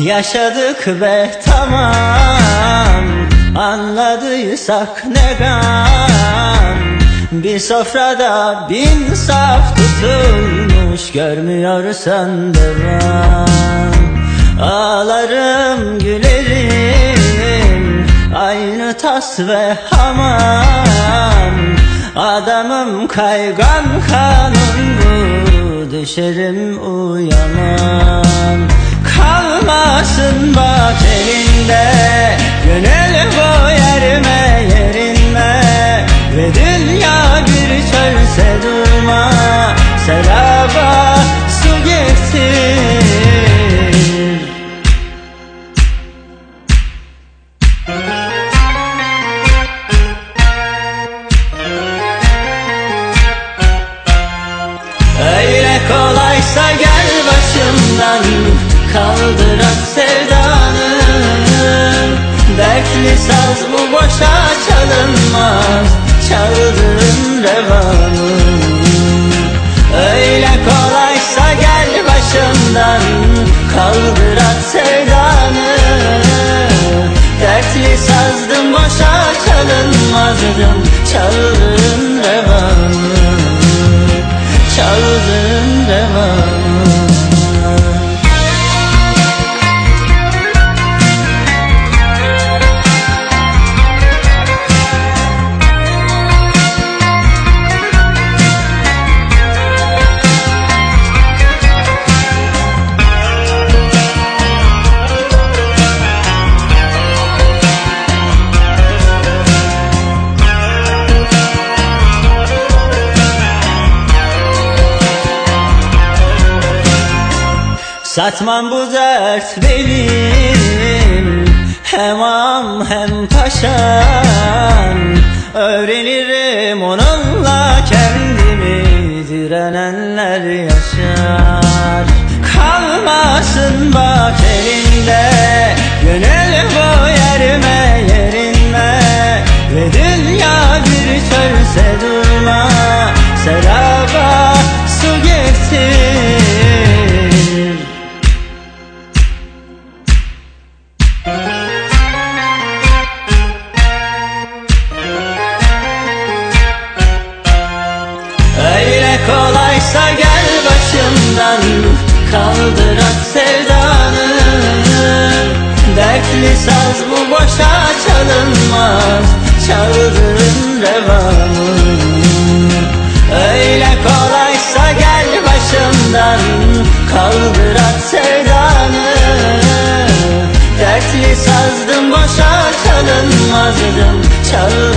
Yaşadık ve tamam. Anladıysak ne gam? Bir sofrada bin saf tutulmuş Görmüyorsan devam. Ağlarım gülerim Aynı tas ve hamam. Adamım kaygan kanun bu Düşerim uyanam Kalmasın bak elinde Gönül bu yerime yerinme Ve dünya bir çölse durma Seraba su getir Öyle kolaysa gel başımdan Kaldırak sevdanı. Dertli saz bu boşa çalınmaz Çaldırın revanı. Öyle kolaysa gel başımdan Kaldırak sevdanı. Dertli sazdım boşa çalınmazdım Çaldırın Satmam bu dert benim. Hem am hem paşam Öğrenirim onunla kendimi. Direnenler yaşar. Kalmasın bak elinde. Gönül bu yerime kolaysa gel başımdan Kaldırak sevdanı. Dertli saz bu boşa çalınmaz Çaldırın revanı Öyle kolaysa gel başımdan Kaldırak sevdanı. Dertli sazdım boşa çalınmazdım Çaldırın